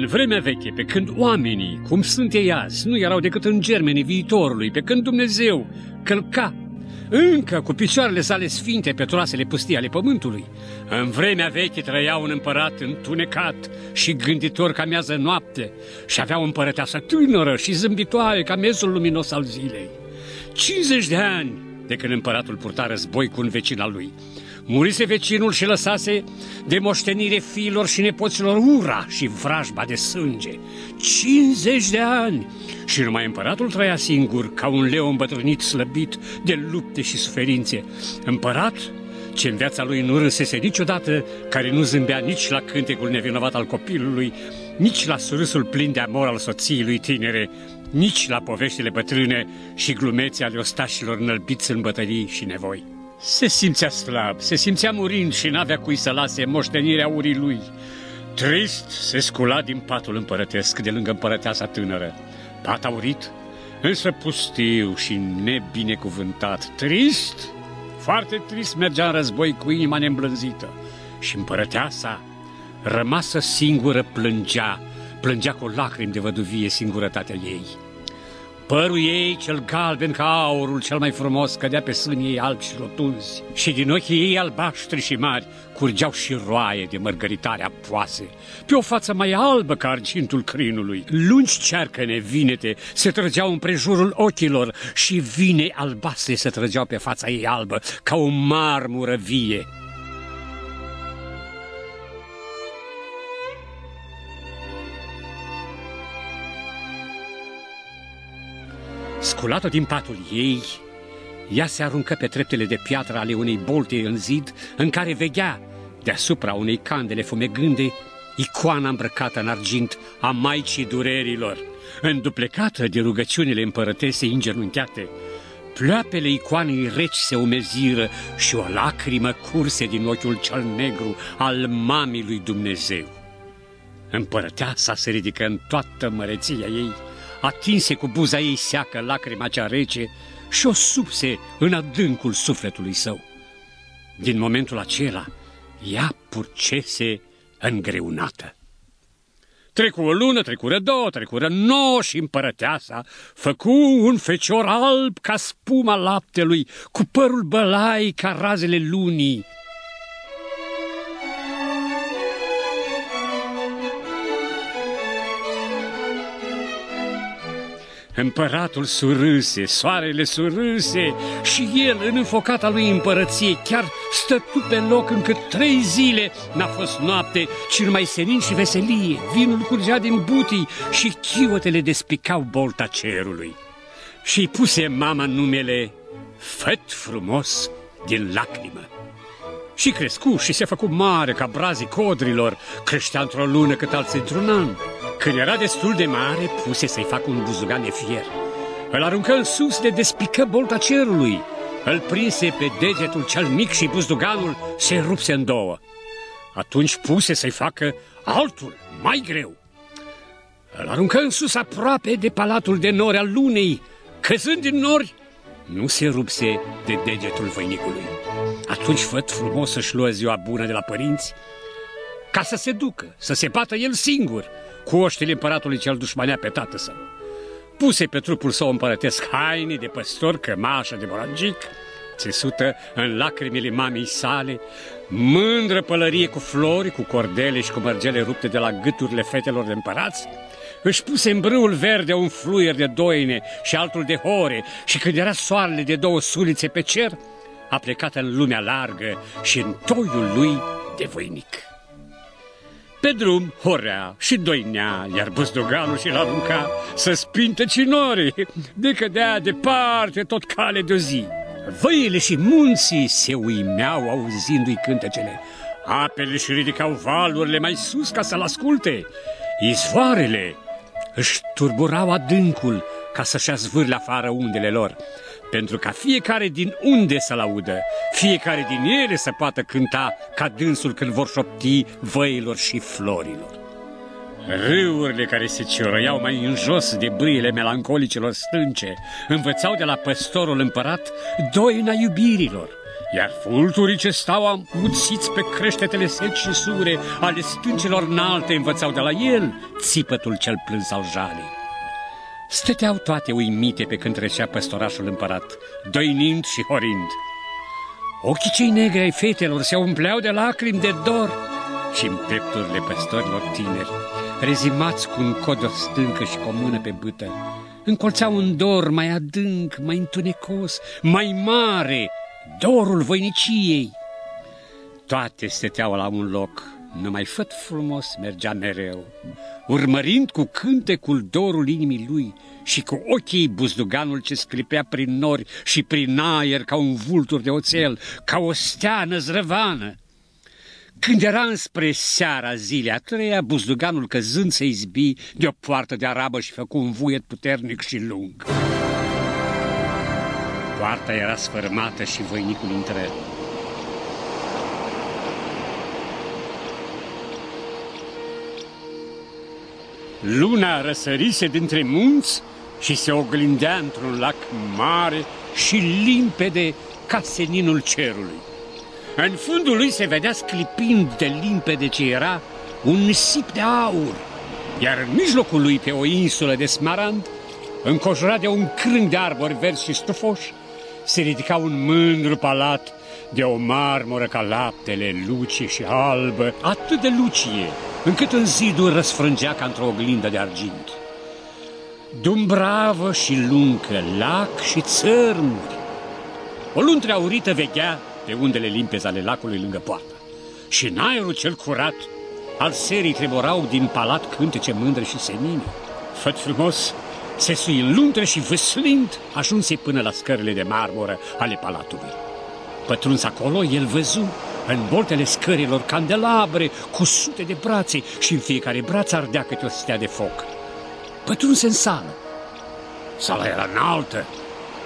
În vremea veche, pe când oamenii, cum sunt ei azi, nu erau decât în germenii viitorului, pe când Dumnezeu călca încă cu picioarele sale sfinte pe trasele pustii ale pământului. În vremea veche trăia un împărat întunecat și gânditor ca miază noapte și avea o împărăteasă tânără și zâmbitoare ca mezul luminos al zilei. 50 de ani de când împăratul purta război cu un vecin al lui. Murise vecinul și lăsase de moștenire fiilor și nepoților ura și vrajba de sânge. 50 de ani! Și numai împăratul trăia singur, ca un leu îmbătrânit slăbit de lupte și suferințe. Împărat ce în viața lui nu râsese niciodată, care nu zâmbea nici la cântecul nevinovat al copilului, nici la surâsul plin de amor al soției lui tinere, nici la poveștile bătrâne și glumețe ale ostașilor înălbiți în bătălii și nevoi. Se simțea slab, se simțea murind și n-avea cui să lase moștenirea urii lui. Trist se scula din patul împărătesc de lângă împărăteasa tânără. Pat aurit, însă pustiu și nebinecuvântat. Trist, foarte trist mergea în război cu inima neîmblânzită. Și împărăteasa, rămasă singură, plângea, plângea cu lacrimi de văduvie singurătatea ei. Părul ei, cel galben ca aurul cel mai frumos, cădea pe sânii ei albi și rotunzi și din ochii ei albaștri și mari curgeau și roaie de mărgăritare apoase. Pe o față mai albă ca argintul crinului, lungi cearcăne vinete se trăgeau împrejurul ochilor și vine albastre se trăgeau pe fața ei albă ca o marmură vie. Sculată din patul ei, ea se aruncă pe treptele de piatră ale unei bolte în zid, în care veghea, deasupra unei candele fumegânde, icoana îmbrăcată în argint a Maicii Durerilor, înduplecată de rugăciunile împărătese îngenunchiate. Ploapele icoanei reci se umeziră și o lacrimă curse din ochiul cel negru al mamii lui Dumnezeu. Împărăteasa se ridică în toată măreția ei, atinse cu buza ei seacă lacrima cea rece și o subse în adâncul sufletului său. Din momentul acela, ea purcese îngreunată. Trecu o lună, trecură două, trecură nouă și împărăteasa făcu un fecior alb ca spuma laptelui, cu părul bălai ca razele lunii, Împăratul surâse, soarele surâse și el, în înfocata lui împărăție, chiar stătu pe loc încât trei zile n-a fost noapte, ci numai senin și veselie. Vinul curgea din butii și chiotele despicau bolta cerului. Și puse mama numele Făt frumos din lacrimă. Și crescu și se făcu mare ca brazii codrilor, creștea într-o lună cât alții într-un an. Când era destul de mare, puse să-i facă un buzugan de fier. Îl aruncă în sus de despică bolta cerului. Îl prinse pe degetul cel mic și buzduganul se rupse în două. Atunci puse să-i facă altul, mai greu. Îl aruncă în sus aproape de palatul de nori al lunei. Căzând din nori, nu se rupse de degetul văinicului. Atunci făt frumos să-și luă ziua bună de la părinți, ca să se ducă, să se bată el singur, cu oștile împăratului cel dușmanea pe tată său. Puse pe trupul său împărătesc haine de păstor, cămașă de borangic, țesută în lacrimile mamei sale, mândră pălărie cu flori, cu cordele și cu mărgele rupte de la gâturile fetelor de împărați, își puse în brâul verde un fluier de doine și altul de hore și când era soarele de două sulițe pe cer, a plecat în lumea largă și în toiul lui de voinic. Pe drum horea și doinea, iar buzduganul și-l arunca să spinte cinorii, de cădea departe tot cale de-o zi. Văile și munții se uimeau auzindu-i cântecele. Apele și ridicau valurile mai sus ca să-l asculte. Izvoarele își turburau adâncul ca să-și azvârle afară undele lor pentru ca fiecare din unde să-l audă, fiecare din ele să poată cânta ca dânsul când vor șopti văilor și florilor. Râurile care se ciorăiau mai în jos de bâile melancolicelor stânce învățau de la păstorul împărat doina iubirilor, iar fulturii ce stau amuțiți pe creștetele seci și sure ale stâncelor înalte învățau de la el țipătul cel plâns al jalei. Stăteau toate uimite pe când trecea păstorașul împărat, dăinind și horind. Ochii cei negri ai fetelor se umpleau de lacrimi de dor și în pepturile păstorilor tineri, rezimați cu un cod o stâncă și cu o mână pe bâtă, încolțau un dor mai adânc, mai întunecos, mai mare, dorul voiniciei. Toate stăteau la un loc, numai făt frumos mergea mereu, urmărind cu cântecul dorul inimii lui și cu ochii buzduganul ce sclipea prin nori și prin aer ca un vultur de oțel, ca o stea năzrăvană. Când era înspre seara zilei a treia, buzduganul căzând se izbi de o poartă de arabă și făcu un vuiet puternic și lung. Poarta era sfărmată și voinicul intră. Luna răsărise dintre munți și se oglindea într-un lac mare și limpede ca seninul cerului. În fundul lui se vedea sclipind de limpede ce era un nisip de aur, iar în mijlocul lui pe o insulă de smarand, încojurat de un crâng de arbori verzi și stufoși, se ridica un mândru palat de o marmură ca laptele, lucie și albă, atât de lucie, încât în zidul răsfrângea ca într-o oglindă de argint. Dumbravă și luncă, lac și țărmuri. O luntre aurită veghea pe undele limpezi ale lacului lângă poartă. Și în aerul cel curat al serii tremurau din palat cântece mândre și senine. Făt frumos, se sui în luntre și văslind ajunse până la scările de marmură ale palatului. Pătruns acolo, el văzu în boltele scărilor candelabre cu sute de brațe și în fiecare braț ardea câte o stea de foc. Pătrunse în sală. Sala era înaltă,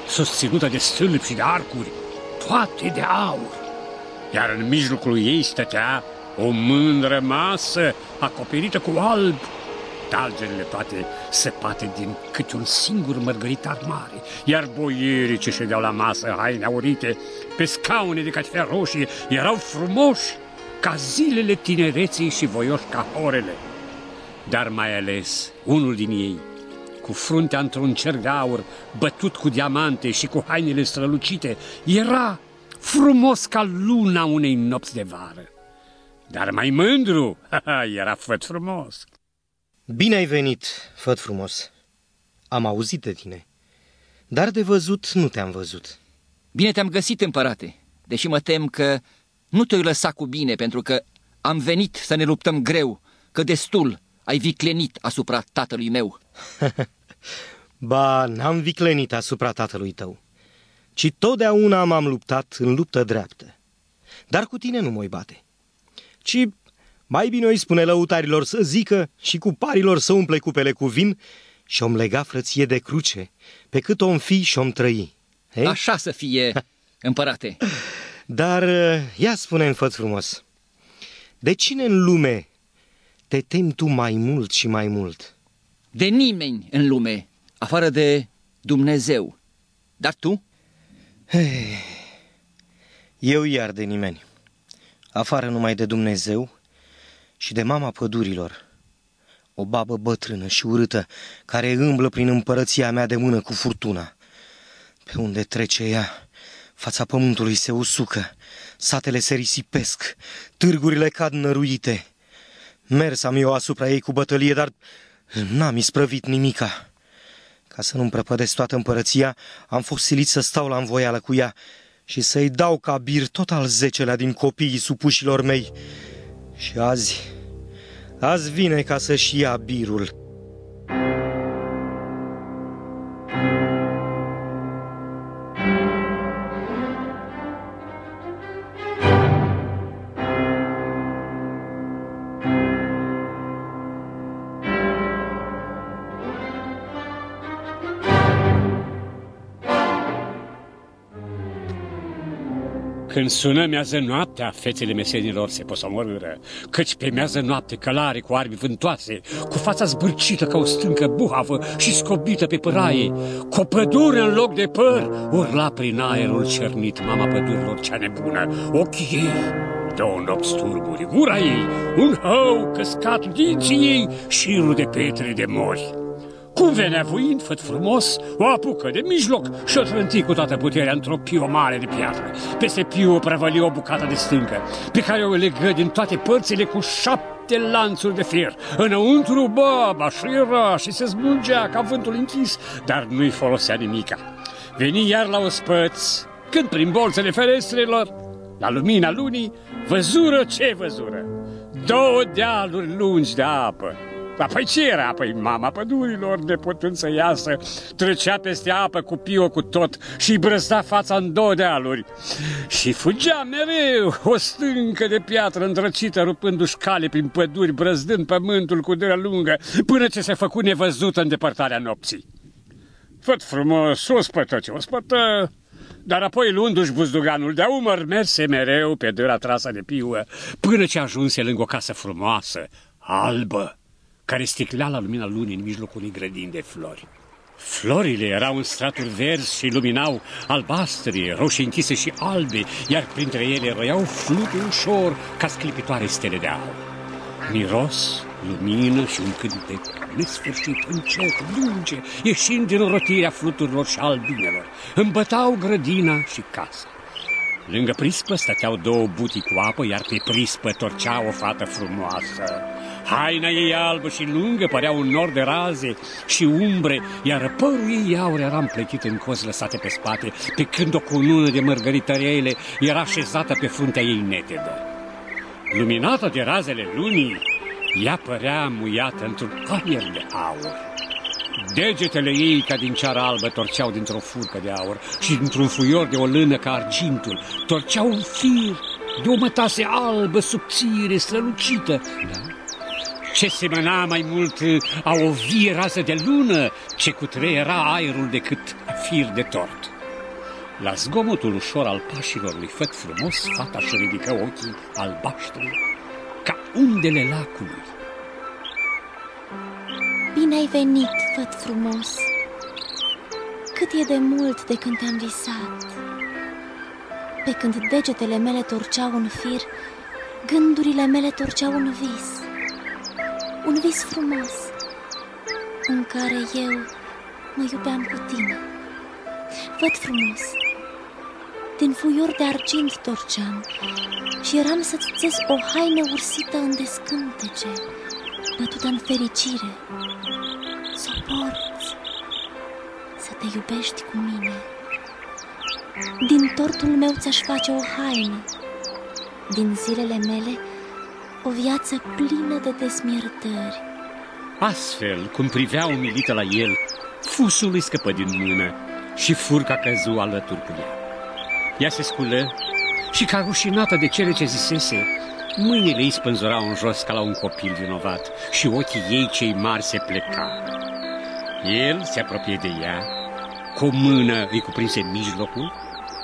susținută de stâlpi și de arcuri, toate de aur. Iar în mijlocul ei stătea o mândră masă acoperită cu alb, talgerele toate săpate din câte un singur mărgăritar mare, iar boierii ce ședeau la masă, haine aurite, pe scaune de catifea roșie, erau frumoși ca zilele tinereții și voioși ca orele. Dar mai ales unul din ei, cu fruntea într-un cer de aur, bătut cu diamante și cu hainele strălucite, era frumos ca luna unei nopți de vară. Dar mai mândru, era făt frumos. Bine ai venit, făt frumos. Am auzit de tine, dar de văzut nu te-am văzut. Bine te-am găsit, împărate, deși mă tem că nu te-ai lăsat cu bine, pentru că am venit să ne luptăm greu, că destul ai viclenit asupra tatălui meu. ba, n-am viclenit asupra tatălui tău, ci totdeauna m-am luptat în luptă dreaptă. Dar cu tine nu mă bate, ci mai bine îi spune lăutarilor să zică și cu parilor să umple cupele cu vin și om lega frăție de cruce, pe cât om fi și om trăi. Ei? Așa să fie, împărate. Dar ia spune în făt frumos, de cine în lume te temi tu mai mult și mai mult? De nimeni în lume, afară de Dumnezeu. Dar tu? Hey, eu iar de nimeni, afară numai de Dumnezeu și de mama pădurilor, o babă bătrână și urâtă care îmblă prin împărăția mea de mână cu furtuna. Pe unde trece ea, fața pământului se usucă, satele se risipesc, târgurile cad năruite. Mers am eu asupra ei cu bătălie, dar n-am isprăvit nimica. Ca să nu-mi prăpădesc toată împărăția, am fost silit să stau la învoială cu ea și să-i dau ca bir tot al zecelea din copiii supușilor mei. Și azi, azi vine ca să-și ia birul. Când sună mează noaptea, fețele mesenilor se posomorâră, căci pe mează noapte călare cu arbi vântoase, cu fața zbârcită ca o stâncă buhavă și scobită pe păraie, cu o pădure în loc de păr, urla prin aerul cernit mama pădurilor cea nebună, ochii ei, două nopți turburi, gura ei, un hău căscat dinții ei, șirul de pietre de mori. Cum venea voind, făt frumos, o apucă de mijloc și o trânti cu toată puterea într-o piu mare de piatră. Peste piu o prăvăli o bucată de stâncă, pe care o legă din toate părțile cu șapte lanțuri de fier. Înăuntru, baba și era și se zmungea ca vântul închis, dar nu-i folosea nimica. Veni iar la ospăț, când prin bolțele ferestrelor, la lumina lunii, văzură ce văzură? Două dealuri lungi de apă, Apoi ce era? Păi mama pădurilor, neputând să iasă, trecea peste apă cu pio cu tot și brăzda fața în două dealuri. Și fugea mereu o stâncă de piatră îndrăcită, rupându-și cale prin păduri, brăzdând pământul cu drea lungă, până ce se făcu nevăzută în depărtarea nopții. Făt frumos, o spătă ce o spătă, dar apoi luându-și buzduganul de umăr, merse mereu pe dâra trasă de piuă, până ce ajunse lângă o casă frumoasă, albă care sticlea la lumina lunii în mijlocul unei grădini de flori. Florile erau în straturi verzi și luminau albastri, roșii închise și albe, iar printre ele roiau fluturi ușor ca sclipitoare stele de aur. Miros, lumină și un cântec nesfârșit, încet, lunge, ieșind din rotirea fluturilor și albinelor, îmbătau grădina și casa. Lângă prispă stăteau două butii cu apă, iar pe prispă torcea o fată frumoasă. Haina ei albă și lungă părea un nor de raze și umbre, iar părul ei aur era împletit în cozi lăsate pe spate, pe când o cunună de mărgărităriele era așezată pe fruntea ei netedă. Luminată de razele lunii, ea părea muiată într-un aer de aur. Degetele ei, ca din ceară albă, torceau dintr-o furcă de aur și dintr-un fuior de o lână ca argintul. Torceau un fir de o mătase albă, subțire, strălucită. Da? Ce semăna mai mult a o vie rază de lună, ce era aerul decât fir de tort. La zgomotul ușor al pașilor lui făt frumos, fata și ridică ochii albaștri, ca undele lacului. Bine ai venit, făt frumos Cât e de mult de când te-am visat Pe când degetele mele torceau un fir Gândurile mele torceau un vis Un vis frumos În care eu mă iubeam cu tine. Văd frumos. Din fuior de argint torceam Și eram să-ți o haină ursită în descântece bătută în fericire, să o porți, să te iubești cu mine. Din tortul meu ți-aș face o haină, din zilele mele o viață plină de desmiertări. Astfel, cum privea umilită la el, fusul îi scăpă din mână și furca căzu alături cu ea. Ea se sculă și ca rușinată de cele ce zisese, Mâinile îi spânzurau în jos ca la un copil vinovat și ochii ei cei mari se pleca. El se apropie de ea, cu o mână îi cuprinse mijlocul,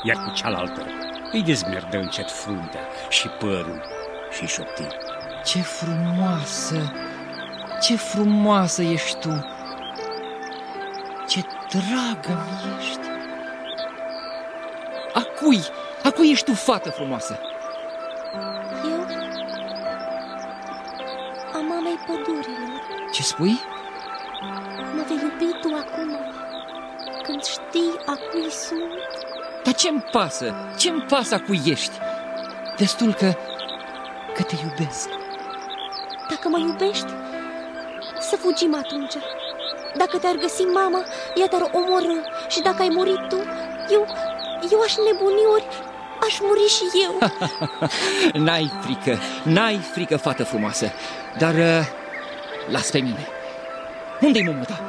iar cu cealaltă îi dezmerdă încet fruntea și părul și șopti. Ce frumoasă, ce frumoasă ești tu! Ce dragă mi ești! A cui, a cui ești tu, fată frumoasă? Ce spui? Mă vei iubi tu acum, când știi a cui sunt? Dar ce-mi pasă? Ce-mi pasă a cui ești? Destul că, că te iubesc. Dacă mă iubești, să fugim atunci. Dacă te-ar găsi mama, ea te-ar omorâ și dacă ai murit tu, eu, eu aș nebuni ori aș muri și eu. n-ai frică, n-ai frică, fată frumoasă, dar... Uh Las pe mine. Unde-i mumul ta?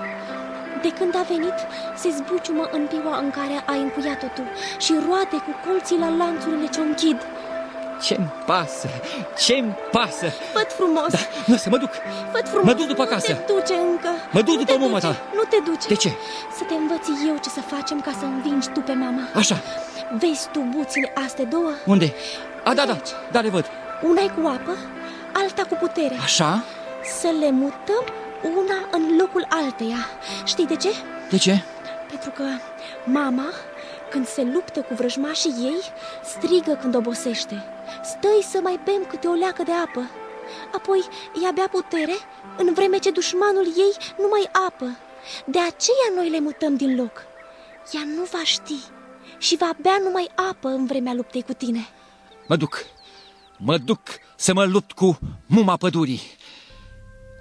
De când a venit, se zbuciumă în piua în care ai încuiat-o tu și roate cu colții la lanțurile ce închid. Ce-mi pasă? Ce-mi pasă? Făt frumos! Da, nu, să mă duc! Făt frumos! Mă duc după casă. Nu te duce încă! Mă duc Nu după te mama duce, ta. Nu te duce! De ce? Să te învăț eu ce să facem ca să învingi tu pe mama. Așa, Vezi tu buțile astea două? unde? A, da, da, da, le văd. Una e cu apă, alta cu putere. Așa? Să le mutăm una în locul alteia. Știi de ce? De ce? Pentru că mama, când se luptă cu vrăjmașii ei, strigă când obosește. Stăi să mai bem câte o leacă de apă. Apoi ea bea putere, în vreme ce dușmanul ei nu mai apă. De aceea noi le mutăm din loc. Ea nu va ști și va bea numai apă în vremea luptei cu tine. Mă duc. Mă duc să mă lupt cu muma pădurii.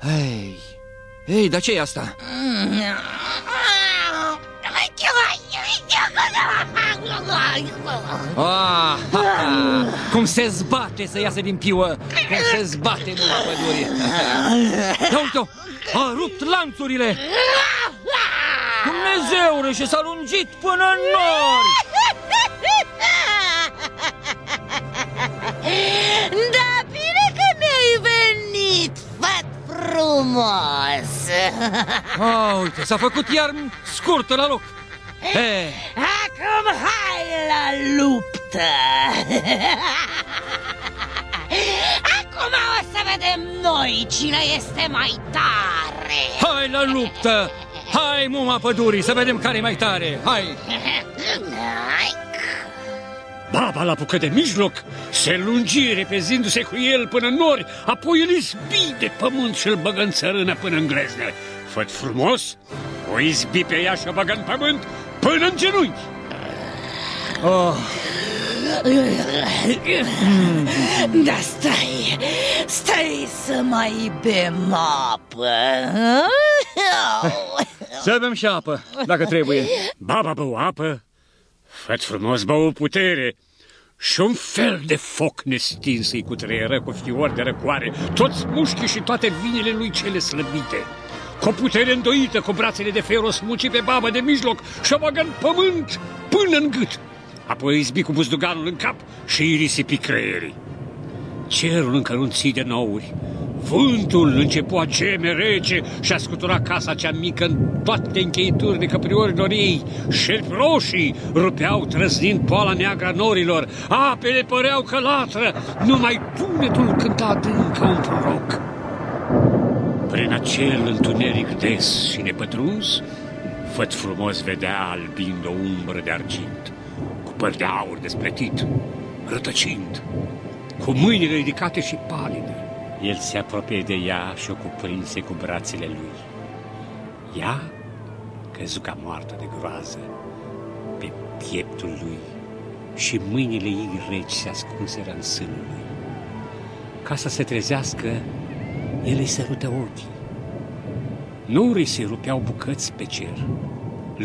Hei, hei, dar ce e asta? Ah, ha, ha. Cum se zbate să iasă din piuă Cum se zbate muma pădurii. Ia uite-o, a rupt lanțurile. Dumnezeule, și s-a lungit până în nori. Da, bine că mi-ai venit, fat frumos. Ah, uite, s-a făcut iar scurtă la loc. He, Acum hai la luptă Acum o să vedem noi cine este mai tare hai la luptă Hai, muma pădurii, să vedem care e mai tare Hai, Hai. Baba l-apucă de mijloc, se lungi repezindu-se cu el până în nori, apoi îl izbi de pământ și îl băgă în țărână până în grezne. Făt frumos, o izbi pe ea și o băgă în pământ până în genunchi. Oh, Da, stai, stai să mai bem apă. Să bem și apă, dacă trebuie. Baba bău apă, făt frumos bău putere. Și un fel de foc nestins îi cutreieră cu fiori de răcoare, toți mușchii și toate vinile lui cele slăbite. Cu o putere îndoită, cu brațele de fer o smuci pe babă de mijloc și o bagă în pământ până în gât. Apoi îi izbi cu buzduganul în cap și îi risipi creierii. Cerul încărunții de nouri. Vântul începu a geme rece și a scuturat casa cea mică în toate încheiturile căpriorilor ei. Șerpi roșii rupeau trăznind poala neagră a norilor. Apele păreau că latră, numai tunetul cânta adânc ca un proroc. Prin acel întuneric des și nepătruns, făt frumos vedea albind o umbră de argint, cu păr de aur despletit, rătăcind, cu mâinile ridicate și palide. El se apropie de ea și o cuprinse cu brațele lui. Ea căzu ca moartă de groază pe pieptul lui și mâinile ei reci se ascunseră în sânul lui. Ca să se trezească, el îi sărută ochii. Norii se rupeau bucăți pe cer.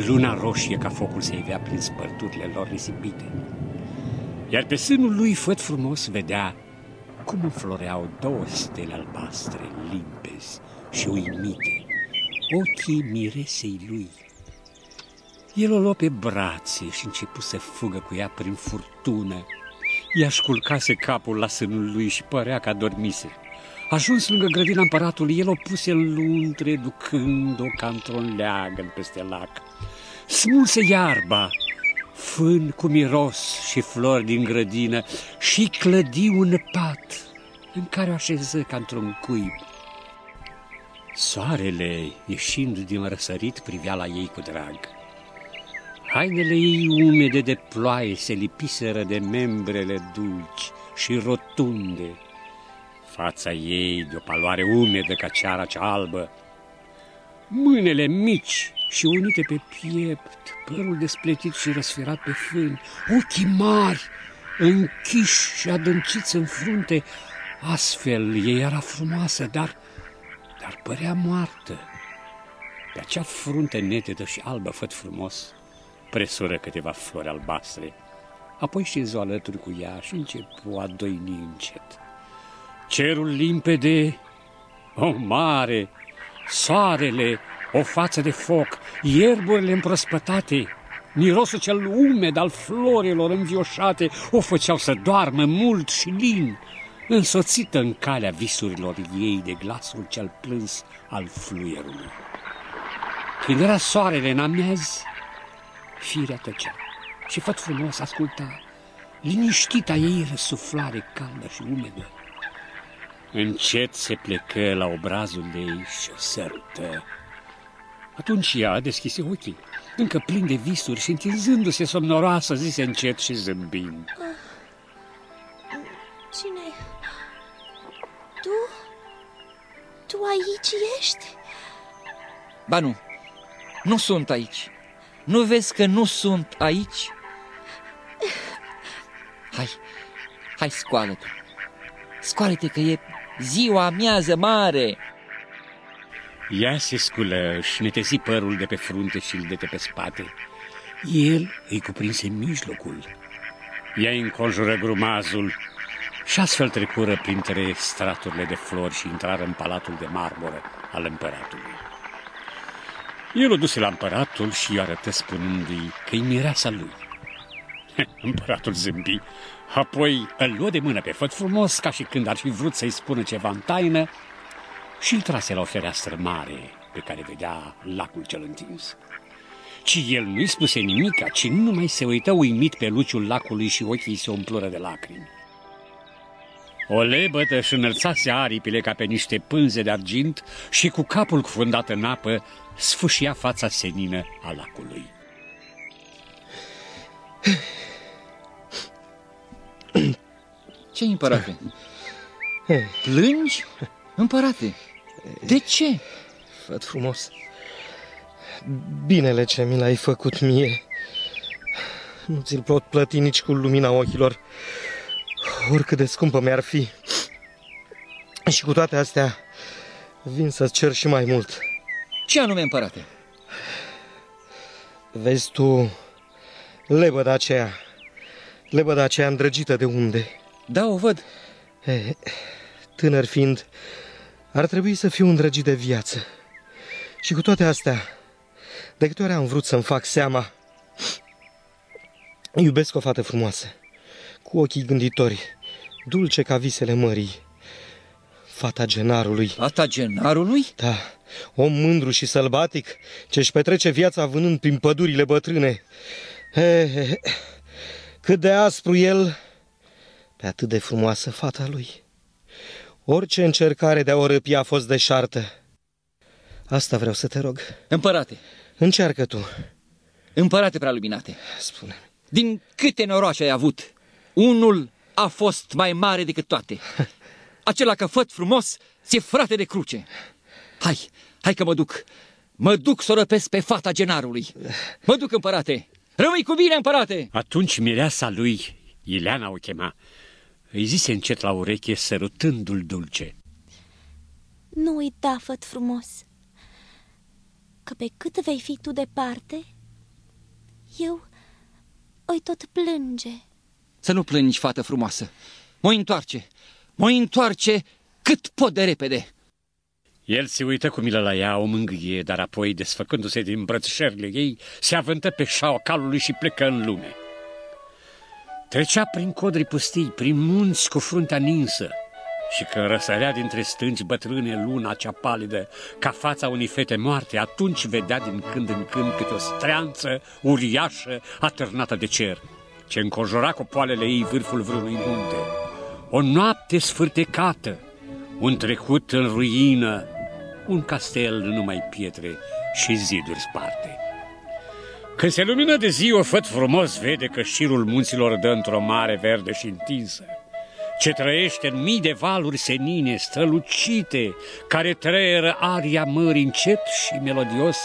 Luna roșie ca focul se ivea prin spărturile lor risipite. Iar pe sânul lui făt frumos vedea cum înfloreau două stele albastre, limpezi și uimite, ochii miresei lui. El o luă pe brațe și începu să fugă cu ea prin furtună. Ea culcase capul la sânul lui și părea că adormise. Ajuns lângă grădina împăratului, el o puse în luntre, ducând-o ca într-un leagăn peste lac. Smulse iarba, fân cu miros și flori din grădină și clădi un pat în care o așeză ca într-un cuib. Soarele, ieșind din răsărit, privea la ei cu drag. Hainele ei umede de ploaie se lipiseră de membrele dulci și rotunde. Fața ei de o paloare umedă ca ceara cea albă. Mâinile mici și unite pe piept, părul despletit și răsferat pe fân, ochii mari, închiși și adânciți în frunte, astfel ei era frumoasă, dar, dar părea moartă. Pe acea frunte netedă și albă, făt frumos, presură câteva flori albastre, apoi șezu alături cu ea și începu a doini încet. Cerul limpede, o mare, soarele, o față de foc, ierburile împrospătate, Mirosul cel umed al florilor învioșate o făceau să doarmă mult și lin, însoțită în calea visurilor ei de glasul cel plâns al fluierului. Când era soarele în amiaz, firea tăcea și făt frumos asculta liniștita ei răsuflare caldă și umedă. Încet se plecă la obrazul ei și o sărută. Atunci ea deschise ochii, încă plin de visuri și întinzându-se somnoroasă, zise încet și zâmbind. Cine Tu? Tu aici ești? Ba nu, nu sunt aici. Nu vezi că nu sunt aici? Hai, hai, scoală-te. Scoală-te că e ziua amiază mare. Ea se sculă și netezi părul de pe frunte și de pe spate. El îi cuprinse mijlocul. Ea înconjură grumazul și astfel trecură printre straturile de flori și intrară în palatul de marmură al împăratului. El o duse la împăratul și i arătă spunându-i că-i mireasa lui. Împăratul zâmbi, apoi îl luă de mână pe făt frumos, ca și când ar fi vrut să-i spună ceva în taină, și îl trase la o fereastră mare pe care vedea lacul cel întins. Ci el nu-i spuse nimic, ci numai se uită uimit pe luciul lacului și ochii se umplură de lacrimi. O lebătă și înălțase aripile ca pe niște pânze de argint și cu capul cufundat în apă sfâșia fața senină a lacului. Ce împărate? Plângi? Împărate, de ce? Făt frumos, binele ce mi l-ai făcut mie, nu ți-l pot plăti nici cu lumina ochilor, oricât de scumpă mi-ar fi. Și cu toate astea, vin să-ți cer și mai mult. Ce anume, împărate? Vezi tu, lebăda aceea, lebăda aceea îndrăgită de unde? Da, o văd. E, tânăr fiind, ar trebui să fiu îndrăgit de viață. Și cu toate astea, de câte ori am vrut să-mi fac seama, iubesc o fată frumoasă, cu ochii gânditori, dulce ca visele mării, fata genarului. Fata genarului? Da, om mândru și sălbatic, ce-și petrece viața vânând prin pădurile bătrâne. He, he, he. Cât de aspru el, pe atât de frumoasă fata lui. Orice încercare de a o răpi a fost deșartă. Asta vreau să te rog. Împărate. Încearcă tu. Împărate prea luminate. spune -mi. Din câte noroace ai avut, unul a fost mai mare decât toate. Acela că făt frumos ți frate de cruce. Hai, hai că mă duc. Mă duc să o răpesc pe fata genarului. Mă duc, împărate. Rămâi cu bine, împărate! Atunci mireasa lui, Ileana o chema, îi zise încet la ureche, sărutându-l dulce. Nu uita, făt frumos, că pe cât vei fi tu departe, eu oi tot plânge. Să nu plângi, fată frumoasă. Mă întoarce, mă întoarce cât pot de repede. El se uită cu milă la ea, o mângâie, dar apoi, desfăcându-se din brățișările ei, se avântă pe șaua calului și plecă în lume. Trecea prin codri pustii, prin munți cu fruntea ninsă și când răsărea dintre stânci bătrâne luna cea palidă, ca fața unei fete moarte, atunci vedea din când în când câte o streanță uriașă atârnată de cer, ce înconjura cu poalele ei vârful vreunui munte. O noapte sfârtecată, un trecut în ruină, un castel numai pietre și ziduri sparte. Când se lumină de zi, o făt frumos vede că șirul munților dă într-o mare verde și întinsă, ce trăiește în mii de valuri senine, strălucite, care trăieră aria mării încet și melodios,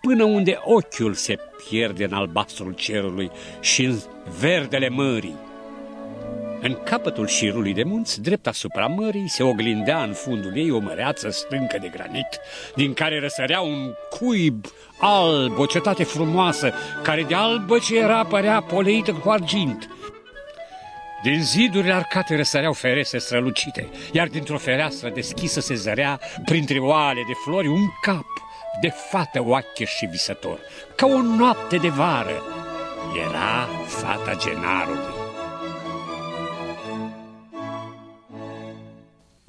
până unde ochiul se pierde în albastrul cerului și în verdele mării. În capătul șirului de munți, drept asupra mării, se oglindea în fundul ei o măreață stâncă de granit, din care răsărea un cuib alb, o cetate frumoasă, care de albă ce era părea poleită cu argint. Din zidurile arcate răsăreau ferese strălucite, iar dintr-o fereastră deschisă se zărea, printre oale de flori, un cap de fată oache și visător, ca o noapte de vară. Era fata genarului.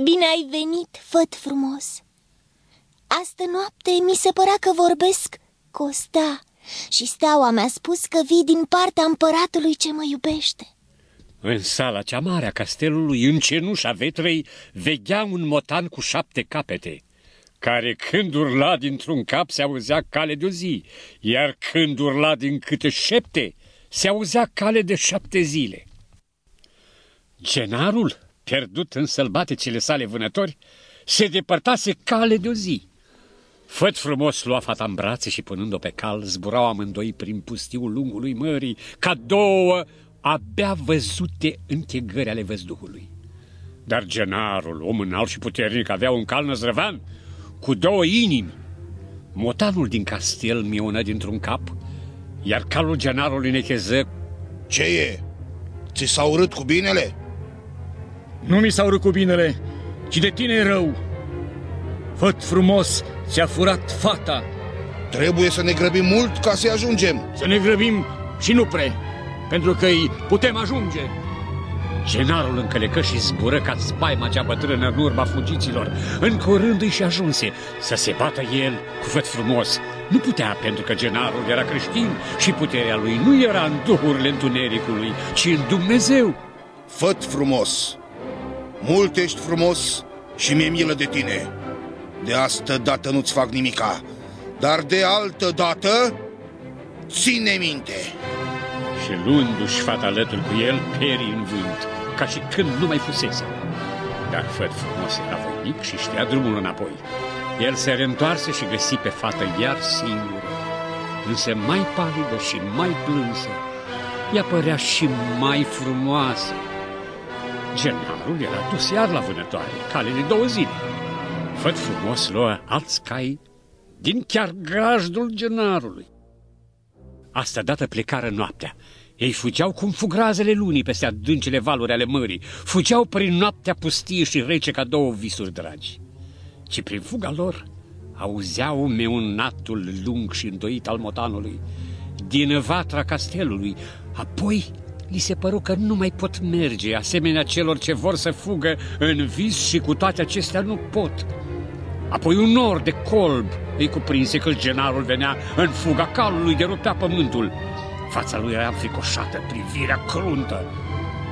Bine ai venit, făt frumos! Astă noapte mi se părea că vorbesc cu o stea și steaua mi-a spus că vii din partea împăratului ce mă iubește. În sala cea mare a castelului, în cenușa vetrei, veghea un motan cu șapte capete, care când urla dintr-un cap se auzea cale de o zi, iar când urla din câte șepte, se auzea cale de șapte zile. Genarul, pierdut în sălbaticile sale vânători, se depărtase cale de o zi. Făt frumos lua fata în brațe și punând-o pe cal, zburau amândoi prin pustiul lungului mării, ca două abia văzute închegări ale văzduhului. Dar genarul, om înalt și puternic, avea un cal năzrăvan cu două inimi. Motanul din castel miună dintr-un cap, iar calul genarului necheză. Ce e? Ți s-a urât cu binele? Nu mi s-a urât cu binele, ci de tine e rău. Făt frumos, ți-a furat fata. Trebuie să ne grăbim mult ca să ajungem. Să ne grăbim și nu pre, pentru că îi putem ajunge. Genarul încălecă și zbură ca spaima cea bătrână în urma fugiților. În curând își și ajunse să se bată el cu făt frumos. Nu putea, pentru că genarul era creștin și puterea lui nu era în duhurile întunericului, ci în Dumnezeu. Făt frumos, mult ești frumos și mi-e milă de tine. De astă dată nu-ți fac nimica, dar de altă dată ține minte. Și luându-și fata alături cu el, peri în vânt, ca și când nu mai fusese. Dar făt frumos era voinic și știa drumul înapoi. El se reîntoarse și găsi pe fată iar singură, însă mai palidă și mai plânsă. Ea părea și mai frumoasă. Generalul era dus iar la vânătoare, cale de două zile. Făt frumos lua alți cai din chiar grajdul genarului. Asta dată plecară noaptea. Ei fugeau cum fug razele lunii peste adâncele valuri ale mării. Fugeau prin noaptea pustie și rece ca două visuri dragi. Ci prin fuga lor auzeau meunatul lung și îndoit al motanului, din vatra castelului. Apoi li se păru că nu mai pot merge, asemenea celor ce vor să fugă în vis și cu toate acestea nu pot. Apoi un nor de colb îi cuprinse că genarul venea în fuga calului de rupea pământul. Fața lui era înfricoșată, privirea cruntă.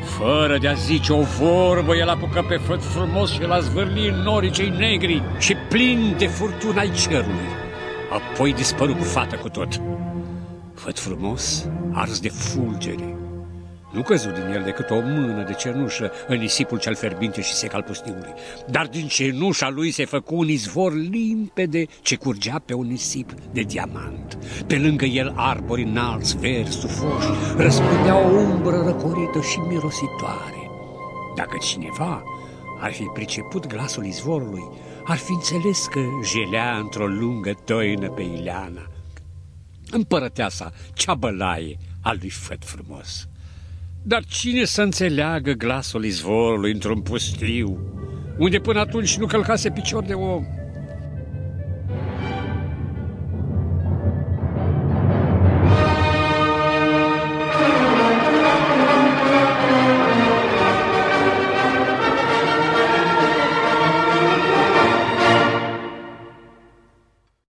Fără de a zice o vorbă, el apucă pe făt frumos și l-a zvârli în norii cei negri și plin de furtuna ai cerului. Apoi dispăru cu fată cu tot. Făt frumos, ars de fulgere, nu căzut din el decât o mână de cenușă în nisipul cel ferbinte și sec al pustiului, dar din cenușa lui se făcu un izvor limpede ce curgea pe un nisip de diamant. Pe lângă el arbori înalți, verzi, sufoși, răspândea o umbră răcorită și mirositoare. Dacă cineva ar fi priceput glasul izvorului, ar fi înțeles că jelea într-o lungă toină pe Ileana. Împărăteasa, cea bălaie a lui făt frumos. Dar cine să înțeleagă glasul izvorului într-un pustiu, unde până atunci nu călcase picior de om?